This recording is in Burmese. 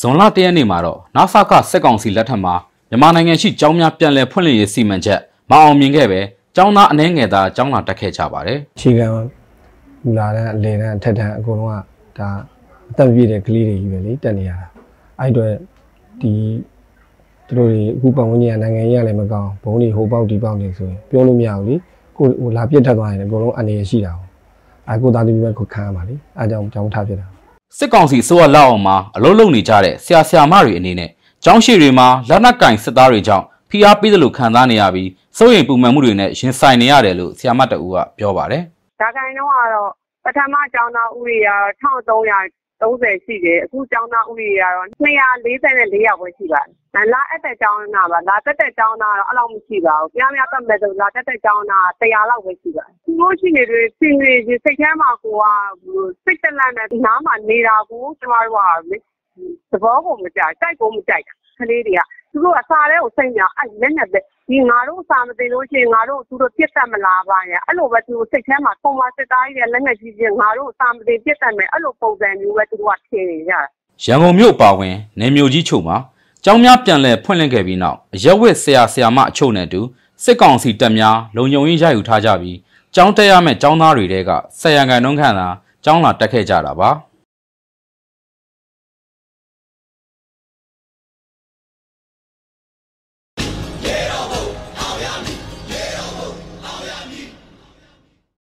ဇွန်လ၁ရက်နေ့မှာတော့နာဆာကစစ်ကောင်စီလက်ထက်မှာမြန်မာနိုင်ငံရှိကျောင်းများပြန်လည်ဖွင့်လှစ်ရေးစီမံချက်မအောင်မြင်ခဲ့ပဲကျောင်းသားအနှဲငယ်သားကျောင်းလာတက်ခဲ့ကြပါတယ်ခြေခံမူလာတဲ့အလေတန်းအထက်တန်းအကုန်လုံးကဒါအသက်ပြည့်တဲ့ကလေးတွေကြီးပဲလေတက်နေရတာအဲ့အတွက်ဒီ သူတို့တွေအခုပတ်ဝန်းကျင်ကနိုင်ငံရေးကလည်းမကောင်းဘုံတွေဟိုပေါက်ဒီပေါက်နေဆိုရင်ပြောလို့မရဘူးလေကိုဟိုလာပြစ်ထက်သွားရင်အကုန်လုံးအနေရရှိတာ哦အဲကိုသားသမီးပဲကိုခံရမှာလေအဲကြောင့်ကြောင်းထားဖြစ်တာစစ်ကောင်စီစိုးရလောက်အောင်မှာအလုံးလုံးနေကြတဲ့ဆရာဆရာမတွေအနေနဲ့ကျောင်းရှိတွေမှာလက်နက်ကင်စစ်သားတွေကြောင့်ဖိအားပေးတယ်လို့ခံစားနေရပြီးစိုးရိမ်ပူပန်မှုတွေနဲ့ရင်ဆိုင်နေရတယ်လို့ဆရာမတူကပြောပါတယ်ဒါကိုင်းတော့ကတော့ပထမကျောင်းသားဦးရေက1300 30ရှိတယ်အခုကျောင်းသားဦးရေကတော့244ယောက်ပဲရှိပါတယ်လာအပ်တဲ့ကျောင်းသားပါလာတက်တဲ့ကျောင်းသားတော့အဲ့လောက်မရှိပါဘူးကြားများတက်မဲ့ဆိုလာတက်တဲ့ကျောင်းသား100လောက်ပဲရှိပါတယ်သူတို့ရှိနေတဲ့စင်တွေစိတ်ထဲမှာကိုကစိတ်တလန့်နဲ့ဒီနားမှာနေတာကိုကျမတို့ကသဘောကိုမကြိုက်တိုက်ကိုမကြိုက်တာကလေးတွေကသူတို့ကစားတဲ့ကိုစိတ်ညာအဲ့လက်နဲ့ပဲ ဒီငါတို့စာမသိလို့ရှိရင်ငါတို့သူတို့ပြစ်တတ်မလားပါရဲ့အဲ့လိုပဲသူစိတ်ထဲမှာပုံမှန်စစ်သားကြီးရဲ့လက်နဲ့ကြီးချင်းငါတို့စာမသိပြစ်တတ်မယ်အဲ့လိုပုံစံမျိုးပဲသူတို့ကထင်နေကြတာရန်ကုန်မြို့ပါဝင်နေမြို့ကြီးချုပ်မှာကျောင်းများပြန်လည်ဖွင့်လှစ်ခဲ့ပြီးနောက်အရက်ဝစ်ဆရာဆရာမအချို့နဲ့အတူစစ်ကောင်စီတပ်များလုံခြုံရေးရယူထားကြပြီးကျောင်းတက်ရမယ့်ကျောင်းသားတွေတဲကဆယ်ရန်ကန်နှုန်းခန့်သာကျောင်းလာတက်ခဲ့ကြတာပါ။